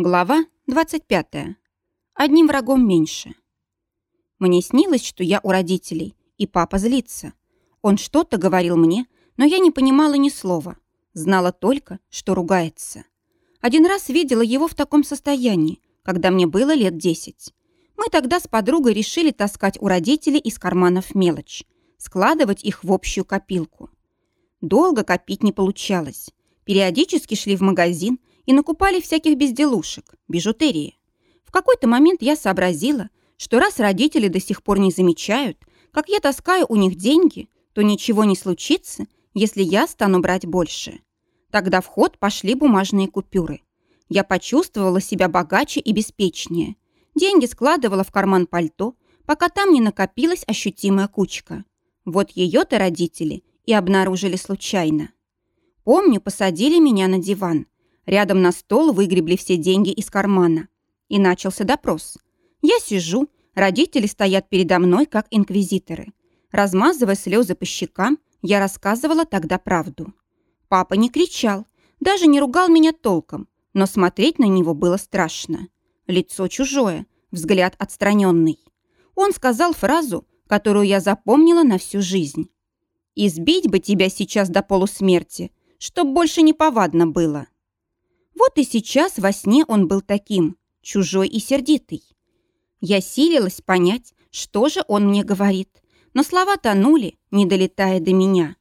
Глава 25. Одним врагом меньше. Мне снилось, что я у родителей, и папа злится. Он что-то говорил мне, но я не понимала ни слова. Знала только, что ругается. Один раз видела его в таком состоянии, когда мне было лет десять. Мы тогда с подругой решили таскать у родителей из карманов мелочь, складывать их в общую копилку. Долго копить не получалось. Периодически шли в магазин, и накупали всяких безделушек, бижутерии. В какой-то момент я сообразила, что раз родители до сих пор не замечают, как я таскаю у них деньги, то ничего не случится, если я стану брать больше. Тогда в ход пошли бумажные купюры. Я почувствовала себя богаче и беспечнее. Деньги складывала в карман пальто, пока там не накопилась ощутимая кучка. Вот ее-то родители и обнаружили случайно. Помню, посадили меня на диван – Рядом на стол выгребли все деньги из кармана. И начался допрос. Я сижу, родители стоят передо мной, как инквизиторы. Размазывая слезы по щекам, я рассказывала тогда правду. Папа не кричал, даже не ругал меня толком, но смотреть на него было страшно. Лицо чужое, взгляд отстраненный. Он сказал фразу, которую я запомнила на всю жизнь. «Избить бы тебя сейчас до полусмерти, чтоб больше не повадно было». Вот и сейчас во сне он был таким, чужой и сердитый. Я силилась понять, что же он мне говорит, но слова тонули, не долетая до меня.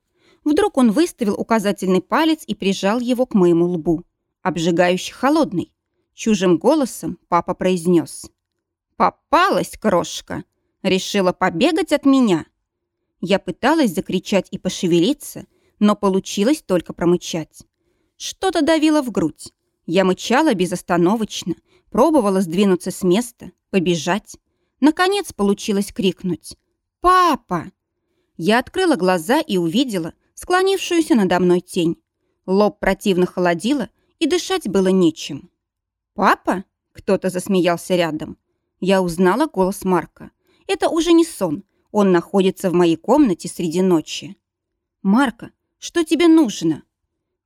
Вдруг он выставил указательный палец и прижал его к моему лбу, обжигающий холодный. Чужим голосом папа произнес. «Попалась, крошка! Решила побегать от меня!» Я пыталась закричать и пошевелиться, но получилось только промычать. Что-то давило в грудь. Я мычала безостановочно, пробовала сдвинуться с места, побежать. Наконец получилось крикнуть «Папа!». Я открыла глаза и увидела склонившуюся надо мной тень. Лоб противно холодило, и дышать было нечем. «Папа?» — кто-то засмеялся рядом. Я узнала голос Марка. Это уже не сон. Он находится в моей комнате среди ночи. «Марка, что тебе нужно?»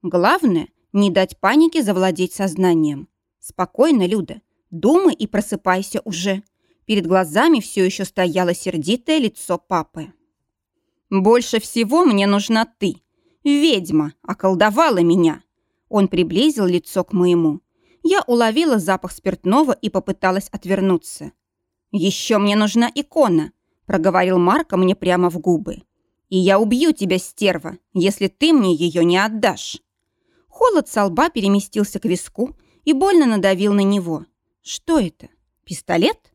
«Главное — не дать панике завладеть сознанием. Спокойно, Люда. Думай и просыпайся уже. Перед глазами все еще стояло сердитое лицо папы. «Больше всего мне нужна ты. Ведьма околдовала меня». Он приблизил лицо к моему. Я уловила запах спиртного и попыталась отвернуться. «Еще мне нужна икона», — проговорил Марко мне прямо в губы. «И я убью тебя, стерва, если ты мне ее не отдашь». Холод со лба переместился к виску и больно надавил на него. Что это? Пистолет?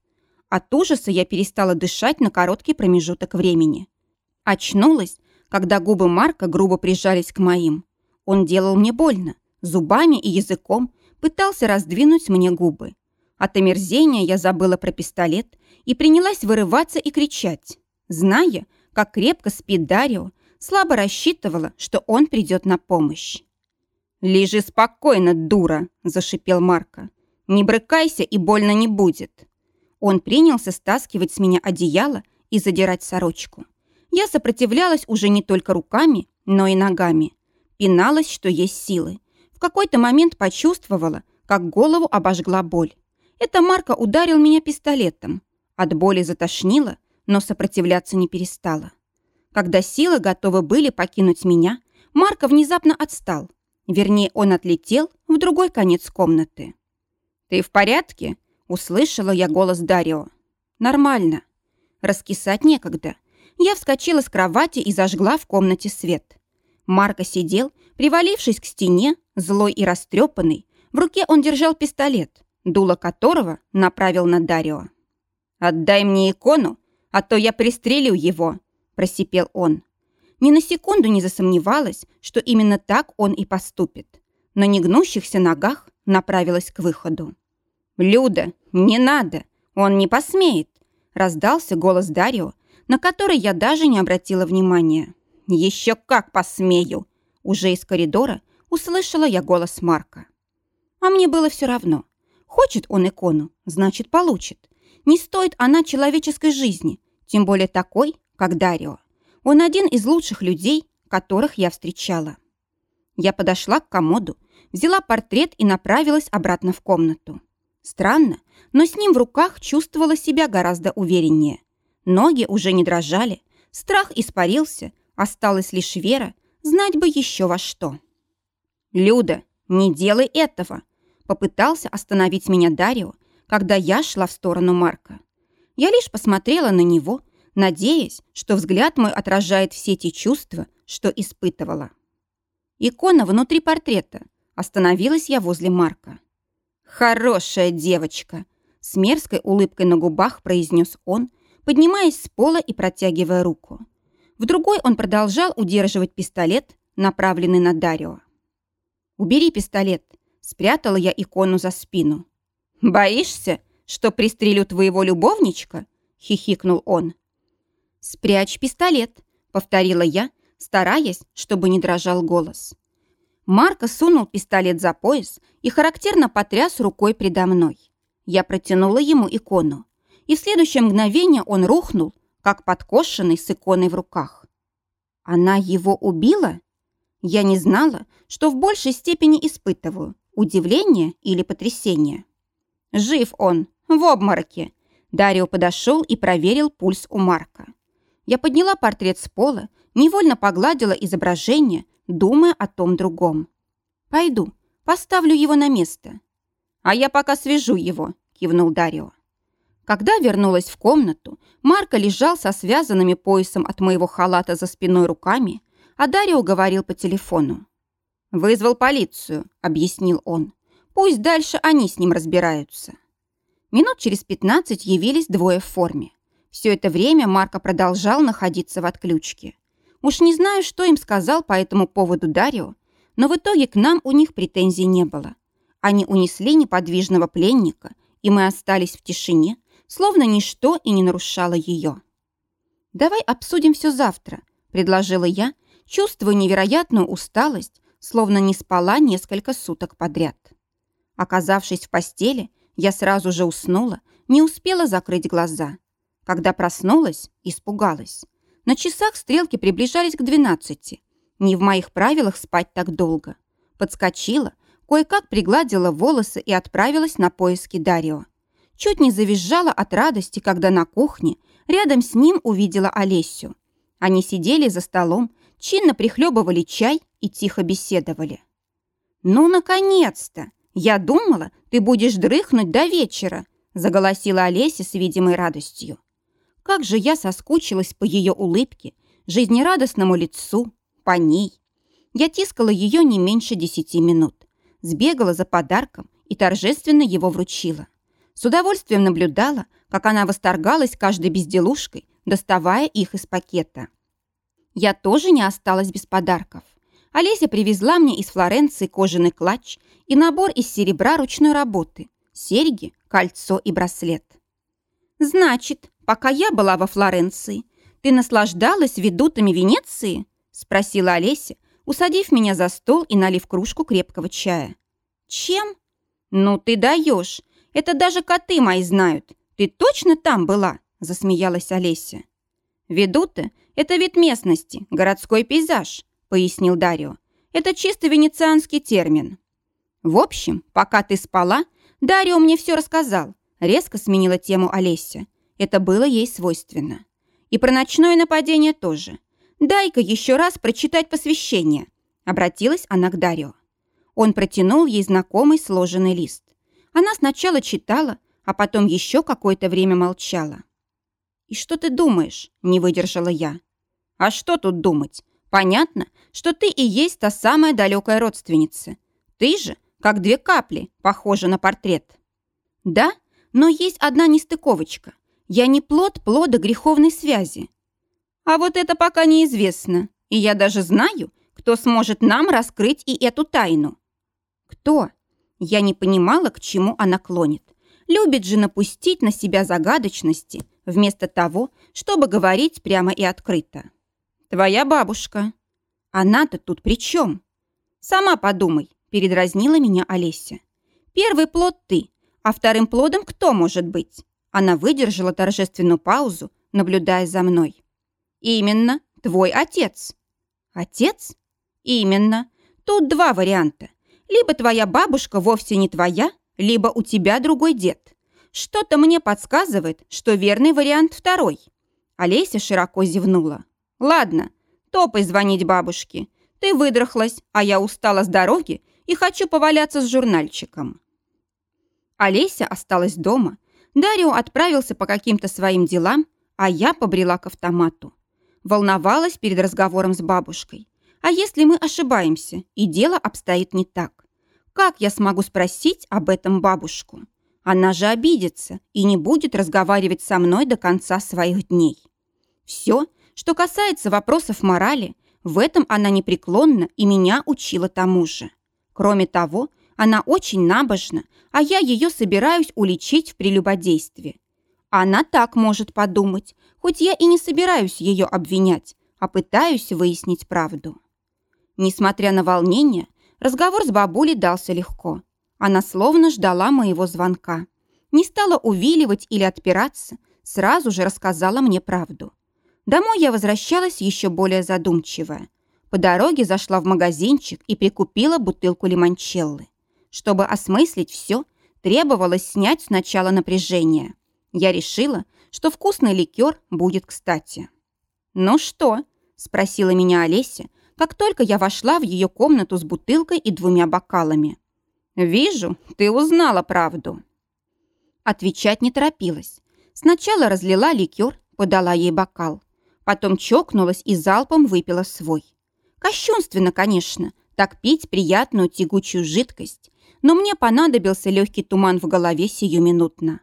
От ужаса я перестала дышать на короткий промежуток времени. Очнулась, когда губы Марка грубо прижались к моим. Он делал мне больно, зубами и языком пытался раздвинуть мне губы. От омерзения я забыла про пистолет и принялась вырываться и кричать. Зная, как крепко спит Дарио, слабо рассчитывала, что он придет на помощь. «Лежи спокойно, дура!» – зашипел Марко. «Не брыкайся, и больно не будет!» Он принялся стаскивать с меня одеяло и задирать сорочку. Я сопротивлялась уже не только руками, но и ногами. Пиналась, что есть силы. В какой-то момент почувствовала, как голову обожгла боль. Это Марко ударил меня пистолетом. От боли затошнило, но сопротивляться не перестала. Когда силы готовы были покинуть меня, Марко внезапно отстал, Вернее, он отлетел в другой конец комнаты. «Ты в порядке?» — услышала я голос Дарио. «Нормально. Раскисать некогда. Я вскочила с кровати и зажгла в комнате свет. Марко сидел, привалившись к стене, злой и растрепанный. В руке он держал пистолет, дуло которого направил на Дарио. «Отдай мне икону, а то я пристрелю его», – просипел он. Ни на секунду не засомневалась, что именно так он и поступит. На негнущихся ногах направилась к выходу. «Люда, не надо! Он не посмеет!» Раздался голос Дарио, на который я даже не обратила внимания. «Еще как посмею!» Уже из коридора услышала я голос Марка. А мне было все равно. Хочет он икону, значит, получит. Не стоит она человеческой жизни, тем более такой, как Дарио. Он один из лучших людей, которых я встречала. Я подошла к комоду, взяла портрет и направилась обратно в комнату. Странно, но с ним в руках чувствовала себя гораздо увереннее. Ноги уже не дрожали, страх испарился, осталась лишь вера, знать бы еще во что. «Люда, не делай этого!» Попытался остановить меня Дарио, когда я шла в сторону Марка. Я лишь посмотрела на него, надеясь, что взгляд мой отражает все те чувства, что испытывала. Икона внутри портрета. Остановилась я возле Марка. «Хорошая девочка!» С мерзкой улыбкой на губах произнес он, поднимаясь с пола и протягивая руку. В другой он продолжал удерживать пистолет, направленный на Дарио. «Убери пистолет», — спрятала я икону за спину. «Боишься, что пристрелю твоего любовничка?» — хихикнул он. «Спрячь пистолет», — повторила я, стараясь, чтобы не дрожал голос. Марко сунул пистолет за пояс и характерно потряс рукой предо мной. Я протянула ему икону и в следующее мгновение он рухнул, как подкошенный с иконой в руках. Она его убила? Я не знала, что в большей степени испытываю удивление или потрясение. Жив он, в обмороке. Дарио подошел и проверил пульс у Марка. Я подняла портрет с пола, невольно погладила изображение, думая о том другом. «Пойду, поставлю его на место». «А я пока свяжу его», — кивнул Дарио. Когда вернулась в комнату, Марко лежал со связанными поясом от моего халата за спиной руками, а Дарио говорил по телефону. «Вызвал полицию», — объяснил он. «Пусть дальше они с ним разбираются». Минут через пятнадцать явились двое в форме. Все это время Марко продолжал находиться в отключке. Уж не знаю, что им сказал по этому поводу Дарио, но в итоге к нам у них претензий не было. Они унесли неподвижного пленника, и мы остались в тишине, словно ничто и не нарушало ее. «Давай обсудим все завтра», — предложила я, чувствуя невероятную усталость, словно не спала несколько суток подряд. Оказавшись в постели, я сразу же уснула, не успела закрыть глаза. Когда проснулась, испугалась. На часах стрелки приближались к двенадцати. Не в моих правилах спать так долго. Подскочила, кое-как пригладила волосы и отправилась на поиски Дарио. Чуть не завизжала от радости, когда на кухне рядом с ним увидела Олесю. Они сидели за столом, чинно прихлебывали чай и тихо беседовали. «Ну, наконец-то! Я думала, ты будешь дрыхнуть до вечера», заголосила Олеся с видимой радостью. Как же я соскучилась по ее улыбке, жизнерадостному лицу, по ней. Я тискала ее не меньше десяти минут, сбегала за подарком и торжественно его вручила. С удовольствием наблюдала, как она восторгалась каждой безделушкой, доставая их из пакета. Я тоже не осталась без подарков. Олеся привезла мне из Флоренции кожаный клатч и набор из серебра ручной работы, серьги, кольцо и браслет. «Значит, пока я была во Флоренции, ты наслаждалась ведутами Венеции?» спросила Олеся, усадив меня за стол и налив кружку крепкого чая. «Чем?» «Ну ты даешь! Это даже коты мои знают. Ты точно там была?» – засмеялась Олеся. «Ведуты – это вид местности, городской пейзаж», – пояснил Дарио. «Это чисто венецианский термин». «В общем, пока ты спала, Дарио мне все рассказал», – резко сменила тему Олеся. Это было ей свойственно. И про ночное нападение тоже. «Дай-ка еще раз прочитать посвящение», – обратилась она к Дарио. Он протянул ей знакомый сложенный лист. Она сначала читала, а потом еще какое-то время молчала. «И что ты думаешь?» – не выдержала я. «А что тут думать? Понятно, что ты и есть та самая далекая родственница. Ты же, как две капли, похожа на портрет». «Да, но есть одна нестыковочка. Я не плод плода греховной связи». «А вот это пока неизвестно, и я даже знаю, кто сможет нам раскрыть и эту тайну». «Кто?» Я не понимала, к чему она клонит. Любит же напустить на себя загадочности, вместо того, чтобы говорить прямо и открыто. «Твоя бабушка». «Она-то тут при чем?» «Сама подумай», – передразнила меня Олеся. «Первый плод ты, а вторым плодом кто может быть?» Она выдержала торжественную паузу, наблюдая за мной. «Именно, твой отец». «Отец?» «Именно. Тут два варианта. Либо твоя бабушка вовсе не твоя, либо у тебя другой дед. Что-то мне подсказывает, что верный вариант второй. Олеся широко зевнула. Ладно, топай звонить бабушке. Ты выдрахлась, а я устала с дороги и хочу поваляться с журнальчиком. Олеся осталась дома. Дарио отправился по каким-то своим делам, а я побрела к автомату. Волновалась перед разговором с бабушкой. А если мы ошибаемся, и дело обстоит не так? Как я смогу спросить об этом бабушку? Она же обидится и не будет разговаривать со мной до конца своих дней. Все, что касается вопросов морали, в этом она непреклонна и меня учила тому же. Кроме того, она очень набожна, а я ее собираюсь уличить в прелюбодействе. Она так может подумать, хоть я и не собираюсь ее обвинять, а пытаюсь выяснить правду. Несмотря на волнение, разговор с бабулей дался легко. Она словно ждала моего звонка. Не стала увиливать или отпираться, сразу же рассказала мне правду. Домой я возвращалась еще более задумчивая. По дороге зашла в магазинчик и прикупила бутылку лимончеллы. Чтобы осмыслить все, требовалось снять сначала напряжение. Я решила, что вкусный ликер будет кстати. «Ну что?» – спросила меня Олеся, как только я вошла в ее комнату с бутылкой и двумя бокалами. «Вижу, ты узнала правду». Отвечать не торопилась. Сначала разлила ликер, подала ей бокал. Потом чокнулась и залпом выпила свой. Кощунственно, конечно, так пить приятную тягучую жидкость, но мне понадобился легкий туман в голове сиюминутно.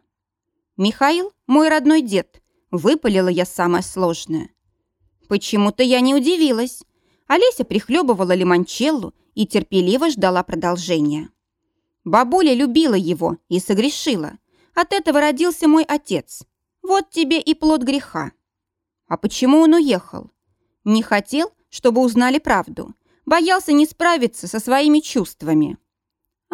«Михаил, мой родной дед», — выпалила я самое сложное. Почему-то я не удивилась. Олеся прихлебывала лимончеллу и терпеливо ждала продолжения. Бабуля любила его и согрешила. От этого родился мой отец. Вот тебе и плод греха. А почему он уехал? Не хотел, чтобы узнали правду. Боялся не справиться со своими чувствами.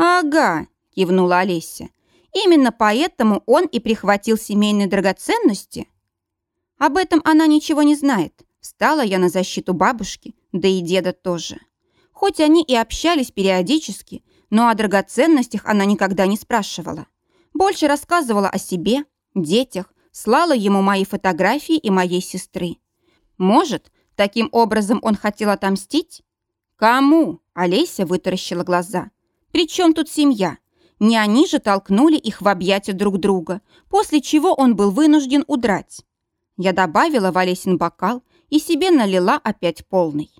«Ага», – кивнула Олеся. «Именно поэтому он и прихватил семейные драгоценности?» Об этом она ничего не знает. Встала я на защиту бабушки, да и деда тоже. Хоть они и общались периодически, но о драгоценностях она никогда не спрашивала. Больше рассказывала о себе, детях, слала ему мои фотографии и моей сестры. Может, таким образом он хотел отомстить? Кому? Олеся вытаращила глаза. При чем тут семья? Не они же толкнули их в объятия друг друга, после чего он был вынужден удрать. Я добавила в Олесин бокал и себе налила опять полный.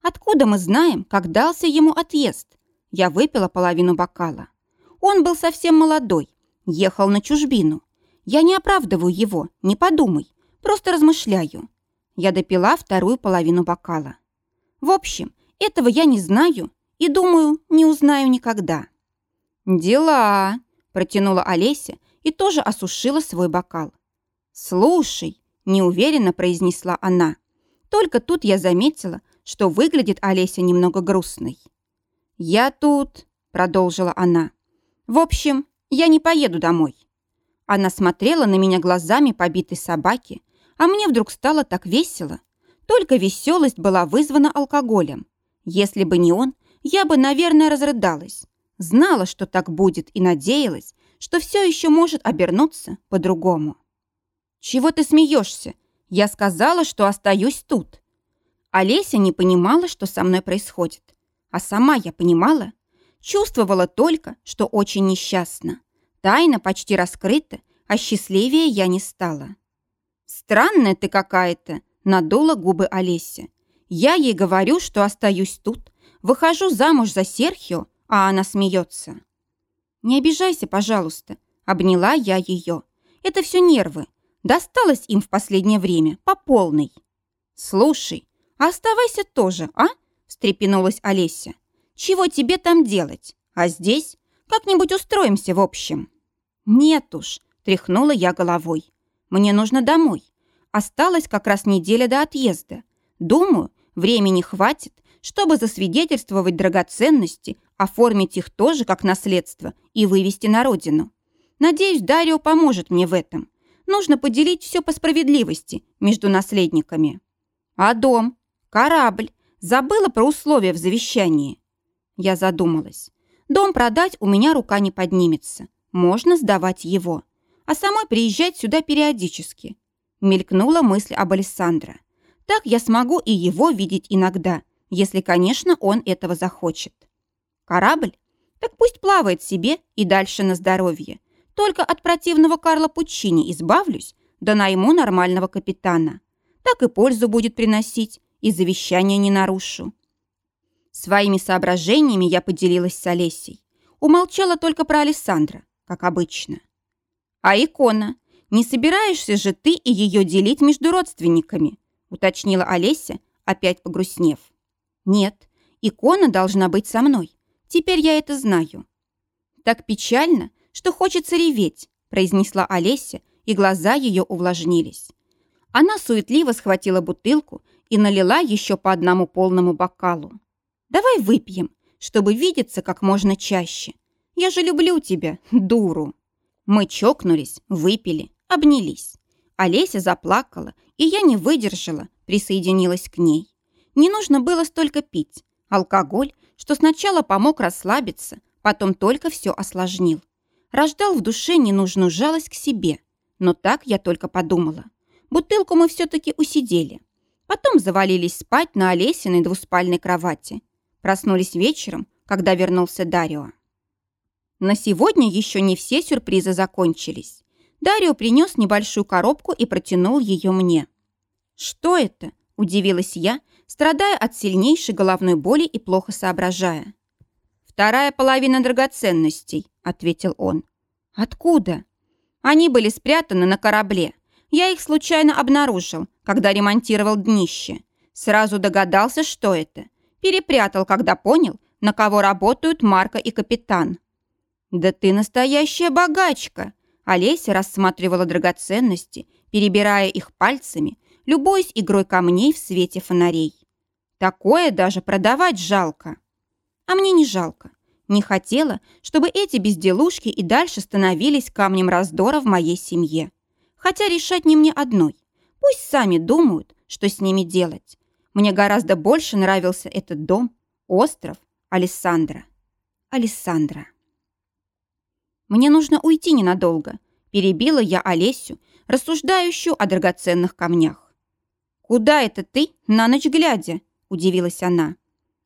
Откуда мы знаем, как дался ему отъезд? Я выпила половину бокала. Он был совсем молодой, ехал на чужбину. Я не оправдываю его, не подумай, просто размышляю. Я допила вторую половину бокала. В общем, этого я не знаю и, думаю, не узнаю никогда. «Дела», – протянула Олеся и тоже осушила свой бокал. «Слушай, неуверенно произнесла она. Только тут я заметила, что выглядит Олеся немного грустной. «Я тут», — продолжила она. «В общем, я не поеду домой». Она смотрела на меня глазами побитой собаки, а мне вдруг стало так весело. Только веселость была вызвана алкоголем. Если бы не он, я бы, наверное, разрыдалась. Знала, что так будет, и надеялась, что все еще может обернуться по-другому. «Чего ты смеешься? Я сказала, что остаюсь тут». Олеся не понимала, что со мной происходит. А сама я понимала. Чувствовала только, что очень несчастна. Тайна почти раскрыта, а счастливее я не стала. «Странная ты какая-то», — надула губы Олеся. «Я ей говорю, что остаюсь тут, выхожу замуж за Серхио, а она смеется». «Не обижайся, пожалуйста», — обняла я ее. «Это все нервы. Досталось им в последнее время по полной. «Слушай, а оставайся тоже, а?» – встрепенулась Олеся. «Чего тебе там делать? А здесь? Как-нибудь устроимся в общем». «Нет уж», – тряхнула я головой. «Мне нужно домой. Осталась как раз неделя до отъезда. Думаю, времени хватит, чтобы засвидетельствовать драгоценности, оформить их тоже как наследство и вывести на родину. Надеюсь, Дарио поможет мне в этом. Нужно поделить все по справедливости между наследниками. А дом? Корабль? Забыла про условия в завещании. Я задумалась. Дом продать у меня рука не поднимется. Можно сдавать его. А самой приезжать сюда периодически. Мелькнула мысль об Александре. Так я смогу и его видеть иногда, если, конечно, он этого захочет. Корабль? Так пусть плавает себе и дальше на здоровье. Только от противного Карла Пучини избавлюсь, да найму нормального капитана. Так и пользу будет приносить, и завещание не нарушу. Своими соображениями я поделилась с Олесей. Умолчала только про Александра, как обычно. А икона? Не собираешься же ты и ее делить между родственниками? уточнила Олеся, опять погрустнев. Нет, икона должна быть со мной. Теперь я это знаю. Так печально, что хочется реветь, произнесла Олеся, и глаза ее увлажнились. Она суетливо схватила бутылку и налила еще по одному полному бокалу. «Давай выпьем, чтобы видеться как можно чаще. Я же люблю тебя, дуру». Мы чокнулись, выпили, обнялись. Олеся заплакала, и я не выдержала, присоединилась к ней. Не нужно было столько пить. Алкоголь, что сначала помог расслабиться, потом только все осложнил. Рождал в душе ненужную жалость к себе. Но так я только подумала. Бутылку мы все-таки усидели. Потом завалились спать на Олесиной двуспальной кровати. Проснулись вечером, когда вернулся Дарио. На сегодня еще не все сюрпризы закончились. Дарио принес небольшую коробку и протянул ее мне. «Что это?» – удивилась я, страдая от сильнейшей головной боли и плохо соображая. «Вторая половина драгоценностей», – ответил он. «Откуда?» «Они были спрятаны на корабле. Я их случайно обнаружил, когда ремонтировал днище. Сразу догадался, что это. Перепрятал, когда понял, на кого работают Марка и капитан. «Да ты настоящая богачка!» Олеся рассматривала драгоценности, перебирая их пальцами, любуясь игрой камней в свете фонарей. Такое даже продавать жалко. А мне не жалко. Не хотела, чтобы эти безделушки и дальше становились камнем раздора в моей семье. Хотя решать не мне одной. Пусть сами думают, что с ними делать. Мне гораздо больше нравился этот дом, остров, Алессандра. Алессандра. Мне нужно уйти ненадолго. Перебила я Олесю, рассуждающую о драгоценных камнях. «Куда это ты, на ночь глядя?» – удивилась она.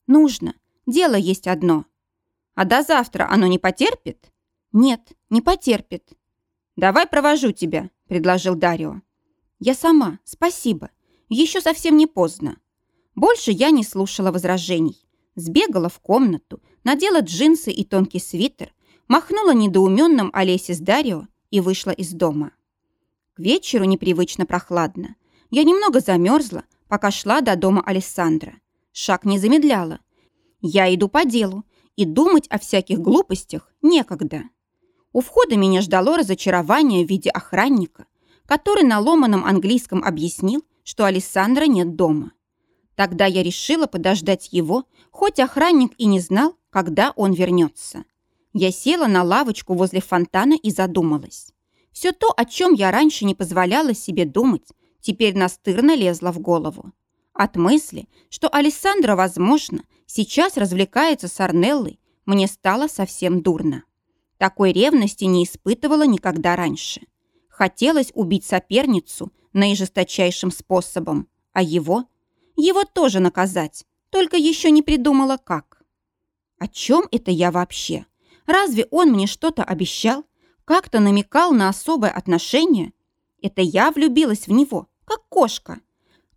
«Нужно. Дело есть одно». «А до завтра оно не потерпит?» «Нет, не потерпит». «Давай провожу тебя», – предложил Дарио. «Я сама, спасибо. Еще совсем не поздно». Больше я не слушала возражений. Сбегала в комнату, надела джинсы и тонкий свитер, махнула недоуменным Олесе с Дарио и вышла из дома. К вечеру непривычно прохладно. Я немного замерзла, пока шла до дома Александра. Шаг не замедляла. Я иду по делу, и думать о всяких глупостях некогда. У входа меня ждало разочарование в виде охранника, который на ломаном английском объяснил, что Александра нет дома. Тогда я решила подождать его, хоть охранник и не знал, когда он вернется. Я села на лавочку возле фонтана и задумалась. Все то, о чем я раньше не позволяла себе думать, теперь настырно лезло в голову. От мысли, что Александра, возможно, сейчас развлекается с Арнеллой, мне стало совсем дурно. Такой ревности не испытывала никогда раньше. Хотелось убить соперницу наижесточайшим способом, а его? Его тоже наказать, только еще не придумала как. О чем это я вообще? Разве он мне что-то обещал? Как-то намекал на особое отношение? Это я влюбилась в него, как кошка.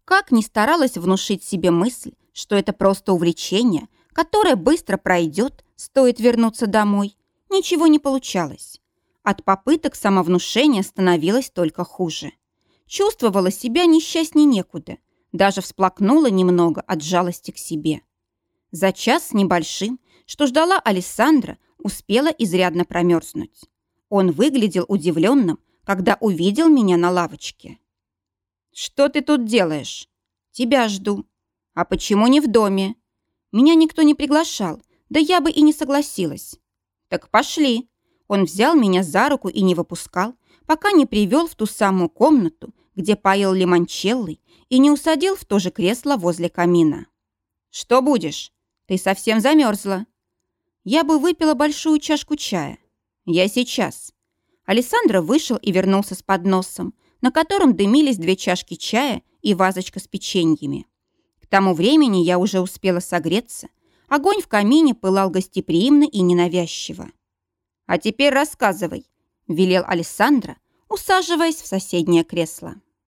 Как не старалась внушить себе мысль, что это просто увлечение, которое быстро пройдет, стоит вернуться домой, Ничего не получалось. От попыток самовнушения становилось только хуже. Чувствовала себя несчастней некуда. Даже всплакнула немного от жалости к себе. За час с небольшим, что ждала Александра, успела изрядно промерзнуть. Он выглядел удивленным, когда увидел меня на лавочке. «Что ты тут делаешь?» «Тебя жду». «А почему не в доме?» «Меня никто не приглашал, да я бы и не согласилась. «Так пошли». Он взял меня за руку и не выпускал, пока не привел в ту самую комнату, где поил лимончеллой, и не усадил в то же кресло возле камина. «Что будешь? Ты совсем замерзла». Я бы выпила большую чашку чая. Я сейчас. Александра вышел и вернулся с подносом, на котором дымились две чашки чая и вазочка с печеньями. К тому времени я уже успела согреться. Огонь в камине пылал гостеприимно и ненавязчиво. «А теперь рассказывай», – велел Александра, усаживаясь в соседнее кресло.